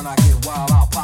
when I get wild, I'll pop.